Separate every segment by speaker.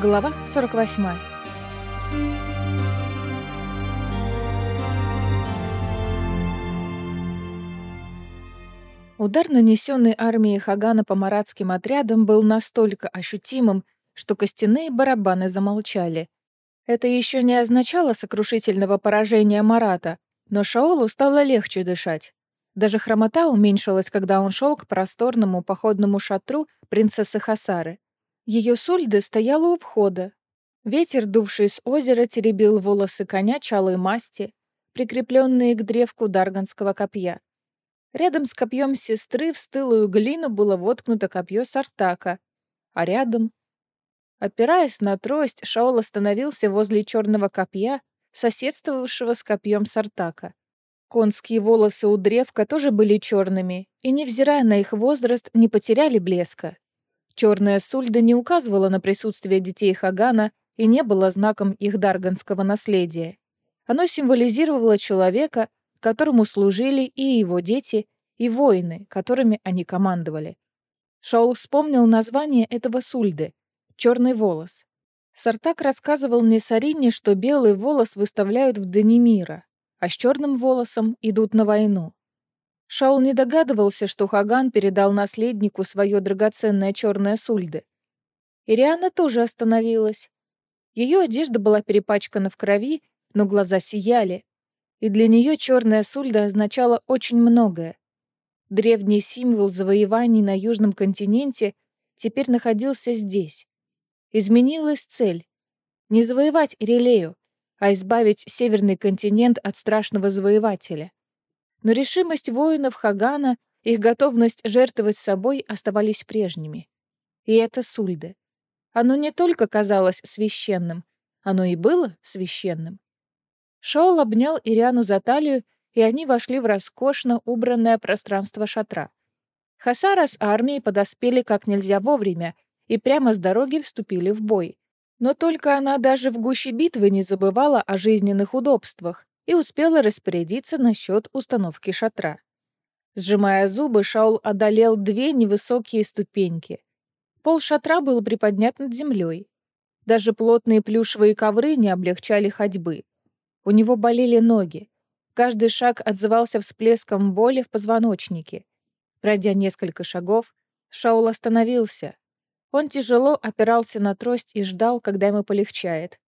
Speaker 1: Глава 48. Удар, нанесенный армией Хагана по маратским отрядам, был настолько ощутимым, что костяные барабаны замолчали. Это еще не означало сокрушительного поражения Марата, но Шаолу стало легче дышать. Даже хромота уменьшилась, когда он шел к просторному походному шатру принцессы Хасары. Ее сульда стояла у входа. Ветер, дувший с озера, теребил волосы коня чалой масти, прикрепленные к древку дарганского копья. Рядом с копьем сестры в стылую глину было воткнуто копье Сартака, а рядом... Опираясь на трость, Шаол остановился возле черного копья, соседствовавшего с копьем Сартака. Конские волосы у древка тоже были черными, и, невзирая на их возраст, не потеряли блеска. Черная сульда не указывала на присутствие детей Хагана и не было знаком их дарганского наследия. Оно символизировало человека, которому служили и его дети, и воины, которыми они командовали. Шаул вспомнил название этого сульды — «Черный волос». Сартак рассказывал Несарине, что белый волос выставляют в дни мира, а с черным волосом идут на войну. Шаул не догадывался, что Хаган передал наследнику свое драгоценное черное сульды. Ириана тоже остановилась. Ее одежда была перепачкана в крови, но глаза сияли, и для нее черная сульда означала очень многое. Древний символ завоеваний на Южном континенте теперь находился здесь. Изменилась цель — не завоевать Ирилею, а избавить Северный континент от страшного завоевателя. Но решимость воинов Хагана, их готовность жертвовать собой оставались прежними. И это Сульде. Оно не только казалось священным, оно и было священным. Шоул обнял Ириану за талию, и они вошли в роскошно убранное пространство шатра. Хасара с армией подоспели как нельзя вовремя и прямо с дороги вступили в бой. Но только она даже в гуще битвы не забывала о жизненных удобствах, и успела распорядиться насчет установки шатра. Сжимая зубы, Шаул одолел две невысокие ступеньки. Пол шатра был приподнят над землей. Даже плотные плюшевые ковры не облегчали ходьбы. У него болели ноги. Каждый шаг отзывался всплеском боли в позвоночнике. Пройдя несколько шагов, Шаул остановился. Он тяжело опирался на трость и ждал, когда ему полегчает.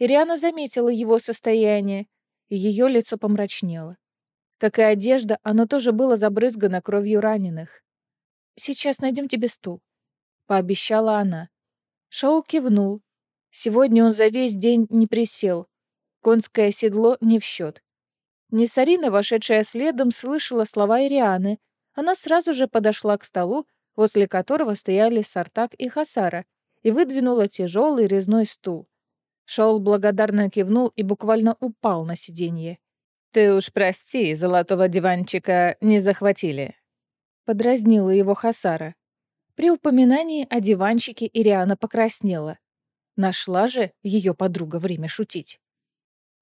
Speaker 1: Ириана заметила его состояние ее лицо помрачнело. Как и одежда, оно тоже было забрызгано кровью раненых. «Сейчас найдем тебе стул», — пообещала она. Шаул кивнул. Сегодня он за весь день не присел. Конское седло не в счет. Несарина, вошедшая следом, слышала слова Ирианы. Она сразу же подошла к столу, возле которого стояли Сартак и Хасара, и выдвинула тяжелый резной стул. Шаул благодарно кивнул и буквально упал на сиденье.
Speaker 2: «Ты уж прости, золотого диванчика не захватили», — подразнила его Хасара.
Speaker 1: При упоминании о диванчике Ириана покраснела. Нашла же ее подруга время шутить.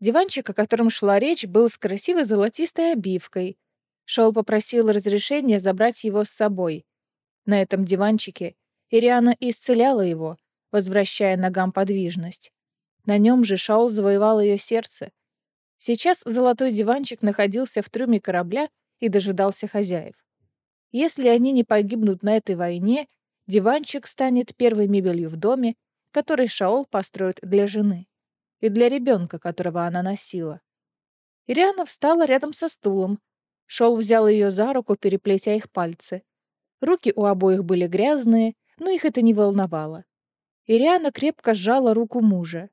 Speaker 1: Диванчик, о котором шла речь, был с красивой золотистой обивкой. Шаул попросил разрешения забрать его с собой. На этом диванчике Ириана исцеляла его, возвращая ногам подвижность. На нем же Шаул завоевал ее сердце. Сейчас золотой диванчик находился в трюме корабля и дожидался хозяев. Если они не погибнут на этой войне, диванчик станет первой мебелью в доме, который Шаол построит для жены и для ребенка, которого она носила. Ириана встала рядом со стулом. Шаол взял ее за руку, переплетя их пальцы. Руки у обоих были грязные, но их это не волновало. Ириана крепко сжала руку мужа.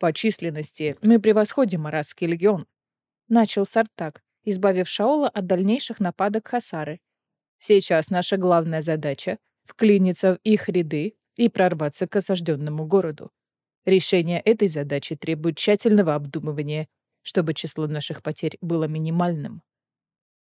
Speaker 3: По численности мы превосходим Маратский легион», — начал Сартак, избавив Шаола от дальнейших нападок Хасары. «Сейчас наша главная задача — вклиниться в их ряды и прорваться к осажденному городу. Решение этой задачи требует тщательного обдумывания, чтобы число наших потерь было минимальным».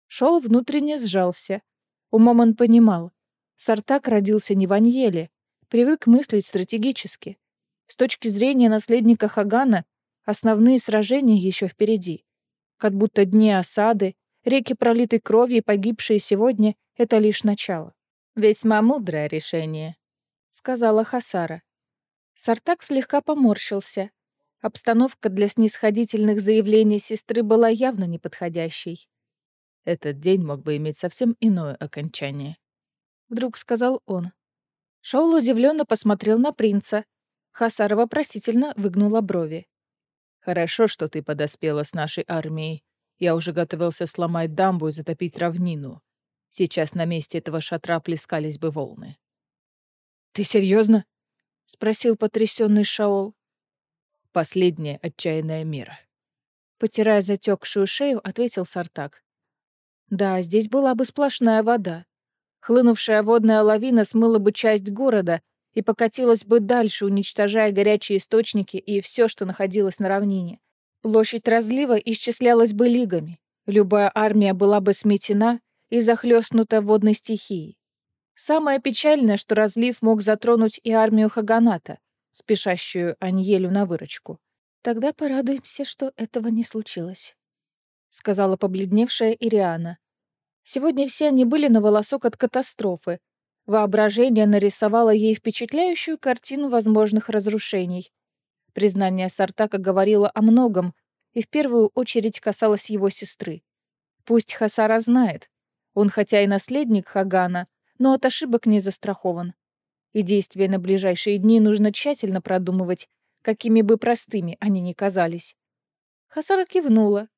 Speaker 1: Шоу внутренне сжался. Умом он понимал. Сартак родился не в Аньеле, привык мыслить стратегически. С точки зрения наследника Хагана, основные сражения еще впереди. Как будто дни осады, реки пролитой крови и погибшие сегодня — это лишь начало.
Speaker 2: «Весьма мудрое решение», — сказала Хасара.
Speaker 1: Сартак слегка поморщился. Обстановка для снисходительных заявлений сестры была явно неподходящей.
Speaker 3: «Этот день мог бы иметь совсем иное окончание», —
Speaker 1: вдруг сказал он. Шаул удивленно посмотрел на принца. Хасара вопросительно выгнула брови.
Speaker 3: «Хорошо, что ты подоспела с нашей армией. Я уже готовился сломать дамбу и затопить равнину. Сейчас на месте этого шатра плескались бы волны».
Speaker 1: «Ты серьезно? спросил потрясенный Шаол.
Speaker 3: «Последняя отчаянная мера».
Speaker 1: Потирая затекшую шею, ответил Сартак. «Да, здесь была бы сплошная вода. Хлынувшая водная лавина смыла бы часть города и покатилась бы дальше, уничтожая горячие источники и все, что находилось на равнине. Площадь разлива исчислялась бы лигами. Любая армия была бы сметена и захлестнута водной стихией. Самое печальное, что разлив мог затронуть и армию Хаганата, спешащую Аньелю на выручку. «Тогда порадуемся, что этого не случилось», — сказала побледневшая Ириана. Сегодня все они были на волосок от катастрофы. Воображение нарисовало ей впечатляющую картину возможных разрушений. Признание Сартака говорило о многом, и в первую очередь касалось его сестры. Пусть Хасара знает. Он хотя и наследник Хагана, но от ошибок не застрахован. И действия на ближайшие дни нужно тщательно продумывать, какими бы простыми они ни казались. Хасара кивнула.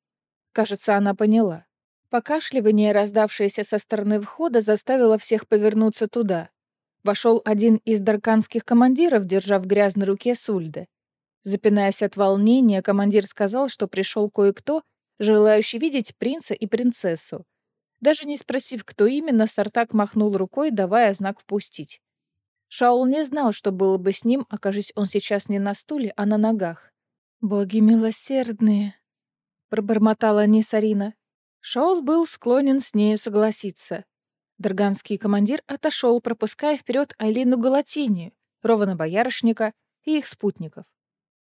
Speaker 1: Кажется, она поняла. Покашливание, раздавшееся со стороны входа, заставило всех повернуться туда. Вошел один из дарканских командиров, держа в грязной руке Сульде. Запинаясь от волнения, командир сказал, что пришел кое-кто, желающий видеть принца и принцессу. Даже не спросив, кто именно, Сартак махнул рукой, давая знак «впустить». Шаул не знал, что было бы с ним, окажись он сейчас не на стуле, а на ногах. «Боги милосердные», — пробормотала Нисарина. Шаул был склонен с нею согласиться. Дарганский командир отошел, пропуская вперед Айлину Галатинию, Рована Боярышника и их спутников.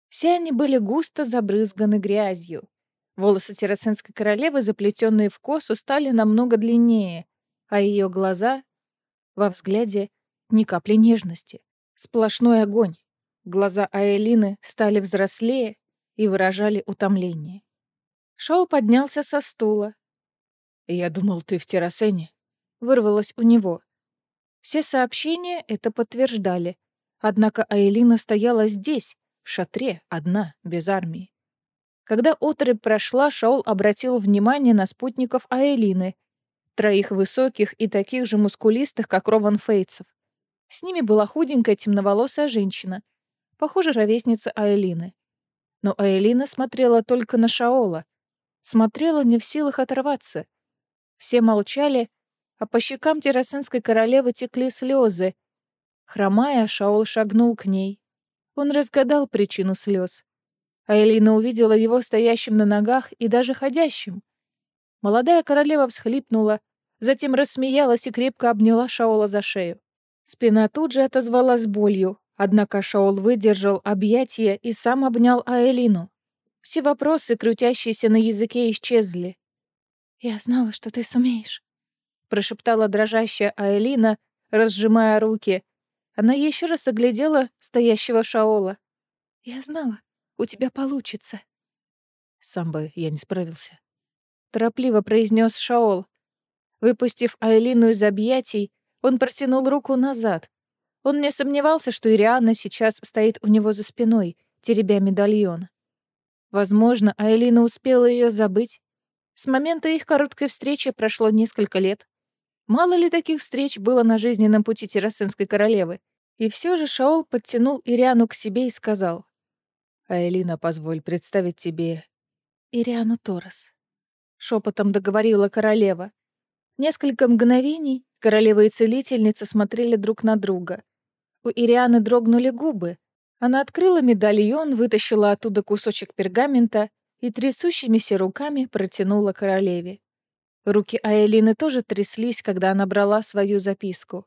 Speaker 1: Все они были густо забрызганы грязью. Волосы террасенской королевы, заплетенные в косу, стали намного длиннее, а ее глаза во взгляде ни капли нежности. Сплошной огонь. Глаза Аэлины стали взрослее и выражали утомление. Шоу поднялся со стула.
Speaker 3: «Я думал, ты в террасене», —
Speaker 1: вырвалось у него. Все сообщения это подтверждали. Однако Аэлина стояла здесь, в шатре, одна, без армии. Когда отрыв прошла, Шаул обратил внимание на спутников Аэлины, троих высоких и таких же мускулистых, как Рован Фейтсов. С ними была худенькая темноволосая женщина, похоже, ровесница Аэлины. Но Аэлина смотрела только на Шаола, смотрела не в силах оторваться. Все молчали, а по щекам террасенской королевы текли слезы. Хромая, Шаол шагнул к ней. Он разгадал причину слез. А Элина увидела его стоящим на ногах и даже ходящим. Молодая королева всхлипнула, затем рассмеялась и крепко обняла Шаола за шею. Спина тут же отозвалась болью, однако Шаол выдержал объятия и сам обнял Аэлину. Все вопросы, крутящиеся на языке, исчезли. «Я знала, что ты сумеешь», — прошептала дрожащая Аэлина, разжимая руки. Она еще раз оглядела стоящего Шаола. «Я знала, у тебя получится».
Speaker 3: «Сам бы я не справился», —
Speaker 1: торопливо произнес Шаол. Выпустив Аэлину из объятий, он протянул руку назад. Он не сомневался, что Ирианна сейчас стоит у него за спиной, теребя медальон. Возможно, Айлина успела ее забыть. С момента их короткой встречи прошло несколько лет. Мало ли таких встреч было на жизненном пути Террасенской королевы. И все же Шаол подтянул Ириану к себе и сказал.
Speaker 3: «Айлина, позволь представить тебе...»
Speaker 1: «Ириану Торрес», — шепотом договорила королева. Несколько мгновений королева и целительница смотрели друг на друга. У Ирианы дрогнули губы, она открыла медальон, вытащила оттуда кусочек пергамента и трясущимися руками протянула королеве. Руки Аэлины тоже тряслись, когда она брала свою записку.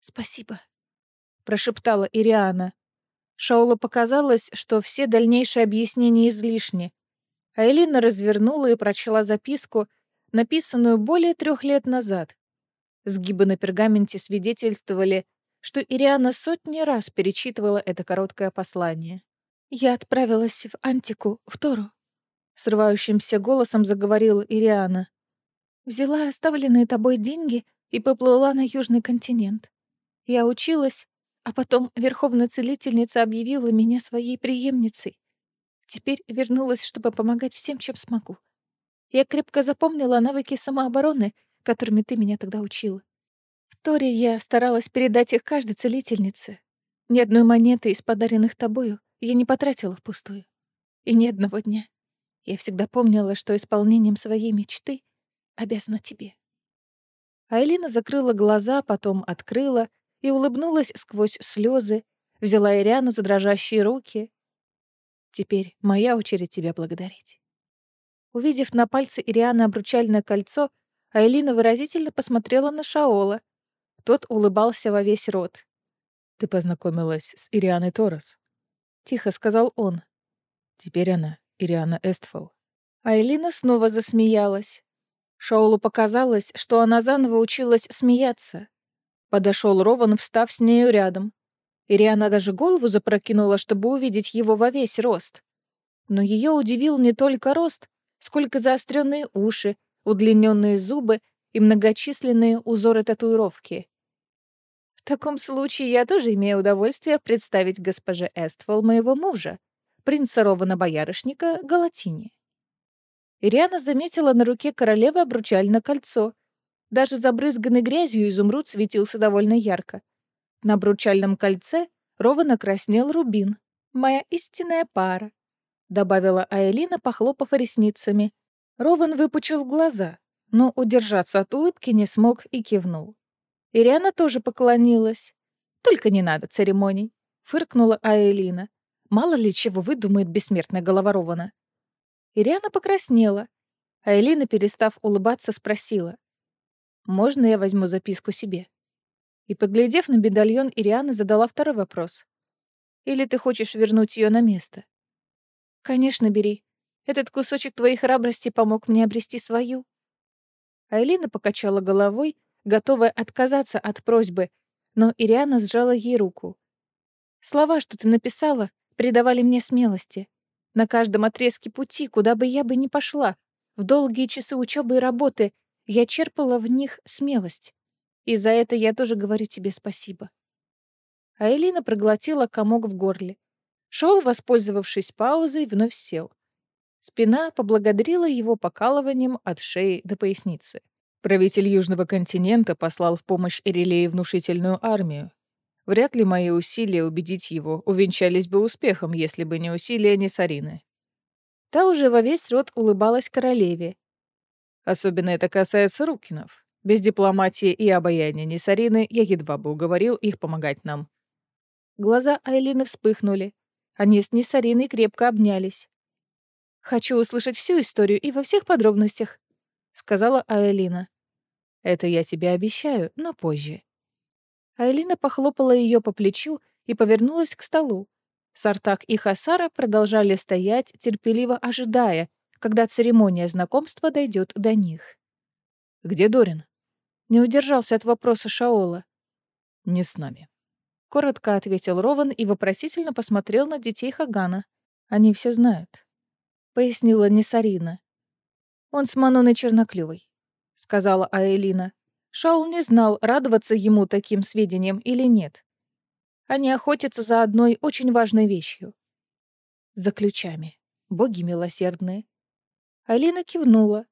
Speaker 1: «Спасибо», — прошептала Ириана. Шаулу показалось, что все дальнейшие объяснения излишни. Аэлина развернула и прочла записку, написанную более трех лет назад. Сгибы на пергаменте свидетельствовали, что Ириана сотни раз перечитывала это короткое послание. «Я отправилась в Антику, в Тору», — срывающимся голосом заговорила Ириана. «Взяла оставленные тобой деньги и поплыла на Южный континент. Я училась, а потом Верховная Целительница объявила меня своей преемницей. Теперь вернулась, чтобы помогать всем, чем смогу. Я крепко запомнила навыки самообороны, которыми ты меня тогда учила. В Торе я старалась передать их каждой целительнице. Ни одной монеты из подаренных тобою я не потратила впустую. И ни одного дня. Я всегда помнила, что исполнением своей мечты обязана тебе. Айлина закрыла глаза, потом открыла и улыбнулась сквозь слезы, взяла Ириану за дрожащие руки. «Теперь моя очередь тебя благодарить». Увидев на пальце Ирианы обручальное кольцо, Айлина выразительно посмотрела на Шаола. Тот улыбался во весь рот.
Speaker 3: «Ты познакомилась с Ирианой Торос?» — тихо сказал он. «Теперь она Ириана Эстфол».
Speaker 1: Айлина снова засмеялась. Шаолу показалось, что она заново училась смеяться. Подошел Рован, встав с нею рядом. Ириана даже голову запрокинула, чтобы увидеть его во весь рост. Но ее удивил не только рост, сколько заостренные уши, удлиненные зубы и многочисленные узоры татуировки. В таком случае я тоже имею удовольствие представить госпоже Эствол моего мужа, принца Рована-боярышника Галатини. Ириана заметила на руке королевы обручальное кольцо. Даже забрызганный грязью изумруд светился довольно ярко. На обручальном кольце ровно краснел рубин. «Моя истинная пара», — добавила Айлина, похлопав ресницами. Рован выпучил глаза, но удержаться от улыбки не смог и кивнул. Ириана тоже поклонилась. «Только не надо церемоний», — фыркнула Айлина. «Мало ли чего выдумает бессмертная голова Рована». Ириана покраснела, а Элина, перестав улыбаться, спросила. «Можно я возьму записку себе?» И, поглядев на медальон, Ириана задала второй вопрос. «Или ты хочешь вернуть ее на место?» «Конечно, бери. Этот кусочек твоей храбрости помог мне обрести свою». Айлина покачала головой, готовая отказаться от просьбы, но Ириана сжала ей руку. «Слова, что ты написала, придавали мне смелости. На каждом отрезке пути, куда бы я бы ни пошла, в долгие часы учебы и работы, я черпала в них смелость. И за это я тоже говорю тебе спасибо. А Элина проглотила комок в горле. Шел, воспользовавшись паузой, вновь сел. Спина поблагодарила его покалыванием от шеи до поясницы.
Speaker 3: Правитель Южного континента послал в помощь Ирилее внушительную армию. Вряд ли мои усилия убедить его увенчались бы успехом, если бы не усилия Несарины.
Speaker 1: Та уже во весь рот улыбалась королеве.
Speaker 3: Особенно это касается Рукинов. Без дипломатии и обаяния Несарины я едва бы уговорил их помогать нам.
Speaker 1: Глаза Айлины вспыхнули. Они с Несариной крепко обнялись. «Хочу услышать всю историю и во всех подробностях», — сказала Айлина.
Speaker 3: «Это я тебе обещаю, но позже.
Speaker 1: Айлина похлопала ее по плечу и повернулась к столу. Сартак и Хасара продолжали стоять, терпеливо ожидая, когда церемония знакомства дойдет до них.
Speaker 3: «Где Дорин?»
Speaker 1: Не удержался от вопроса Шаола.
Speaker 3: «Не с нами», —
Speaker 1: коротко ответил Рован и вопросительно посмотрел на детей Хагана. «Они все знают», — пояснила Несарина. «Он с Маноной Черноклювой», — сказала Аэлина. Шаул не знал, радоваться ему таким сведениям или нет. Они охотятся за одной очень важной вещью. За ключами. Боги милосердные. Алина кивнула.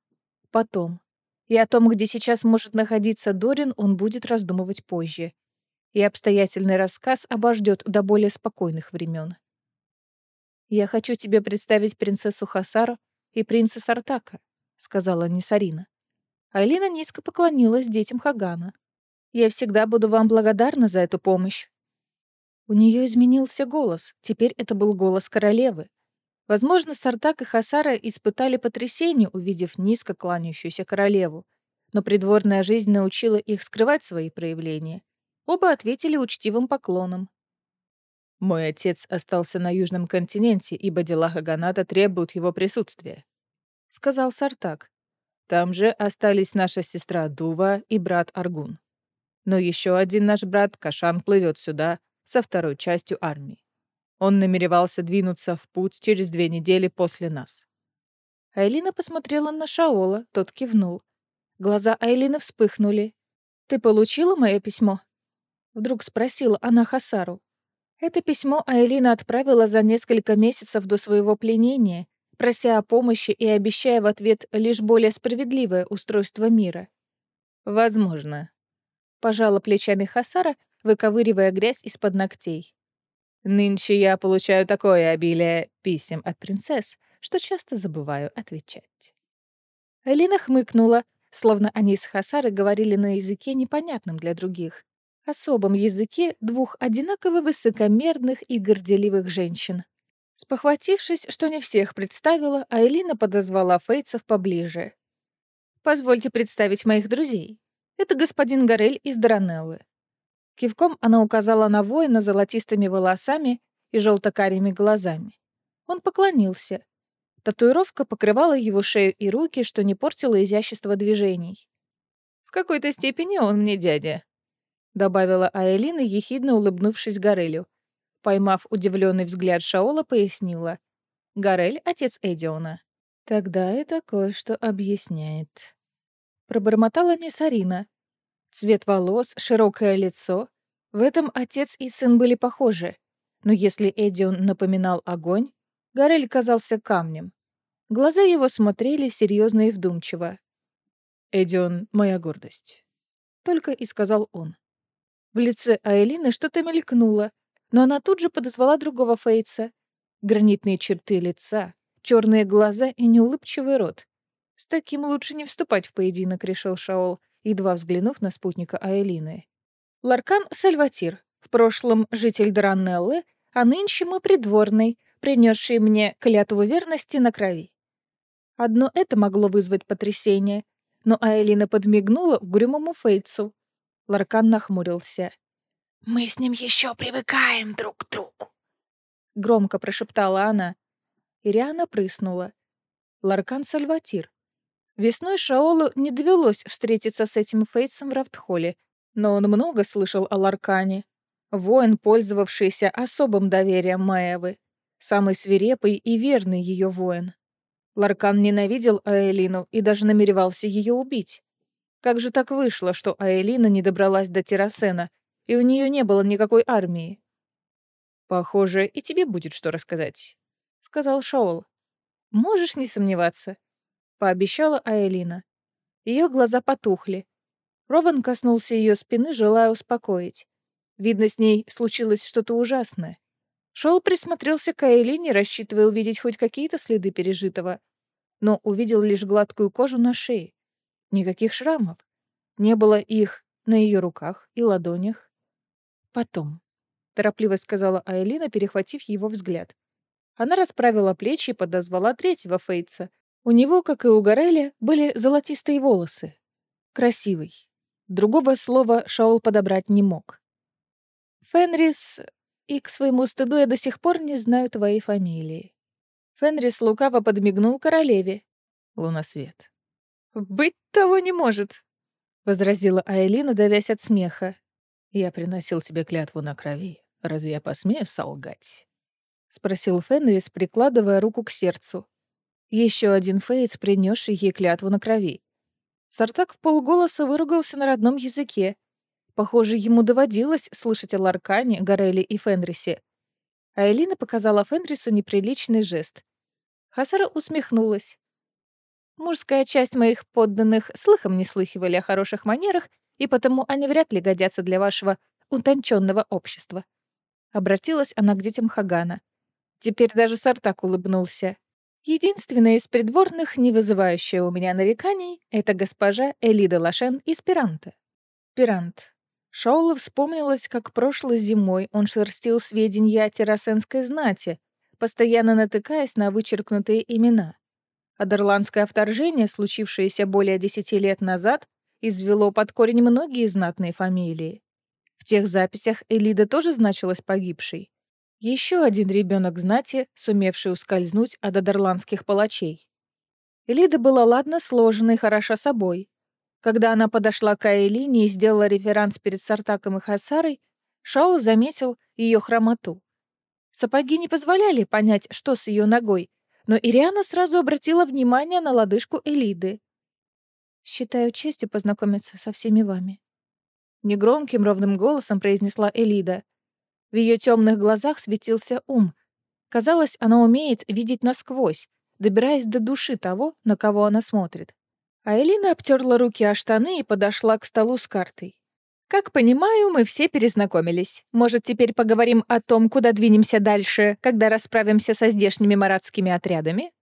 Speaker 1: Потом. И о том, где сейчас может находиться Дорин, он будет раздумывать позже. И обстоятельный рассказ обождет до более спокойных времен. «Я хочу тебе представить принцессу Хасару и принца Сартака», — сказала Нисарина. Айлина низко поклонилась детям Хагана. «Я всегда буду вам благодарна за эту помощь». У нее изменился голос. Теперь это был голос королевы. Возможно, Сартак и Хасара испытали потрясение, увидев низко кланяющуюся королеву. Но придворная жизнь научила их скрывать свои проявления. Оба ответили учтивым поклоном.
Speaker 3: «Мой отец остался на Южном континенте, ибо дела Хаганата требуют его присутствия», — сказал Сартак. Там же остались наша сестра Дува и брат Аргун. Но еще один наш брат Кашан плывет сюда со второй частью армии. Он намеревался двинуться в путь через две недели после нас.
Speaker 1: Айлина посмотрела на Шаола, тот кивнул. Глаза Айлины вспыхнули. «Ты получила мое письмо?» Вдруг спросила она Хасару. Это письмо Айлина отправила за несколько месяцев до своего пленения, прося о помощи и обещая в ответ лишь более справедливое устройство мира.
Speaker 3: «Возможно», —
Speaker 1: пожала плечами Хасара, выковыривая грязь из-под ногтей.
Speaker 3: «Нынче я получаю такое обилие писем от принцесс, что часто забываю отвечать».
Speaker 1: Алина хмыкнула, словно они с Хасарой говорили на языке, непонятном для других, особом языке двух одинаково высокомерных и горделивых женщин. Спохватившись, что не всех представила, Айлина подозвала Фейцев поближе. «Позвольте представить моих друзей. Это господин Горель из Даранеллы». Кивком она указала на воина золотистыми волосами и желто-карими глазами. Он поклонился. Татуировка покрывала его шею и руки, что не портило изящество движений.
Speaker 3: «В какой-то степени он мне дядя», —
Speaker 1: добавила Айлина, ехидно улыбнувшись Горелю. Поймав удивленный взгляд Шаола, пояснила. Горель — отец Эдиона.
Speaker 2: «Тогда это кое-что объясняет».
Speaker 1: Пробормотала Несарина. Цвет волос, широкое лицо. В этом отец и сын были похожи. Но если Эдион напоминал огонь, Горель казался камнем. Глаза его смотрели серьезно и вдумчиво.
Speaker 3: «Эдион — моя гордость», —
Speaker 1: только и сказал он. В лице Айлины что-то мелькнуло, но она тут же подозвала другого Фейца. Гранитные черты лица, черные глаза и неулыбчивый рот. С таким лучше не вступать в поединок, решил Шаол, едва взглянув на спутника Айлины. Ларкан Сальватир, в прошлом житель Дранеллы, а нынче мой придворный, принесший мне клятву верности на крови. Одно это могло вызвать потрясение, но Айлина подмигнула угрюмому Фейцу. Ларкан нахмурился.
Speaker 4: «Мы с ним еще привыкаем друг к другу», —
Speaker 1: громко прошептала она. Ириана прыснула. Ларкан Сальватир. Весной Шаолу не довелось встретиться с этим Фейтсом в Рафтхолле, но он много слышал о Ларкане. Воин, пользовавшийся особым доверием Маевы. Самый свирепый и верный ее воин. Ларкан ненавидел Аэлину и даже намеревался ее убить. Как же так вышло, что Аэлина не добралась до Террасена и у нее не было никакой армии.
Speaker 3: «Похоже, и тебе будет что рассказать», — сказал Шаол.
Speaker 1: «Можешь не сомневаться», — пообещала Аэлина. Ее глаза потухли. Рован коснулся ее спины, желая успокоить. Видно, с ней случилось что-то ужасное. Шоул присмотрелся к Аэлине, рассчитывая увидеть хоть какие-то следы пережитого, но увидел лишь гладкую кожу на шее. Никаких шрамов. Не было их на ее руках и ладонях. «Потом», — торопливо сказала Айлина, перехватив его взгляд. Она расправила плечи и подозвала третьего Фейтса. У него, как и у Гореля, были золотистые волосы. Красивый. Другого слова Шаул подобрать не мог. «Фенрис, и к своему стыду я до сих пор не знаю твоей фамилии». Фенрис лукаво подмигнул королеве.
Speaker 3: «Лунасвет».
Speaker 1: «Быть того не может», — возразила Айлина, давясь от смеха.
Speaker 3: «Я приносил тебе клятву на крови. Разве я посмею солгать?»
Speaker 1: — спросил Фенрис, прикладывая руку к сердцу. Еще один Фейц, принесший ей клятву на крови. Сартак в полголоса выругался на родном языке. Похоже, ему доводилось слышать о Ларкане, Гореле и Фенрисе. А Элина показала Фенрису неприличный жест. Хасара усмехнулась. Мужская часть моих подданных слыхом не слыхивали о хороших манерах и потому они вряд ли годятся для вашего утонченного общества. Обратилась она к детям Хагана. Теперь даже Сартак улыбнулся. Единственная из придворных, не вызывающая у меня нареканий, это госпожа Элида Лашен из Пиранта. Пирант. Шоула вспомнилось, как прошлой зимой он шерстил сведения о террасенской знати, постоянно натыкаясь на вычеркнутые имена. Адерландское вторжение, случившееся более десяти лет назад, извело под корень многие знатные фамилии. В тех записях Элида тоже значилась погибшей. Еще один ребенок знати, сумевший ускользнуть от адерландских палачей. Элида была ладно сложена и хороша собой. Когда она подошла к Айлине и сделала реферанс перед Сартаком и Хасарой, Шаул заметил ее хромоту. Сапоги не позволяли понять, что с ее ногой, но Ириана сразу обратила внимание на лодыжку Элиды. «Считаю честью познакомиться со всеми вами», — негромким ровным голосом произнесла Элида. В ее темных глазах светился ум. Казалось, она умеет видеть насквозь, добираясь до души того, на кого она смотрит. А Элина обтерла руки о штаны и подошла к столу с картой. «Как понимаю, мы все перезнакомились. Может, теперь поговорим о том, куда двинемся дальше, когда расправимся со здешними маратскими отрядами?»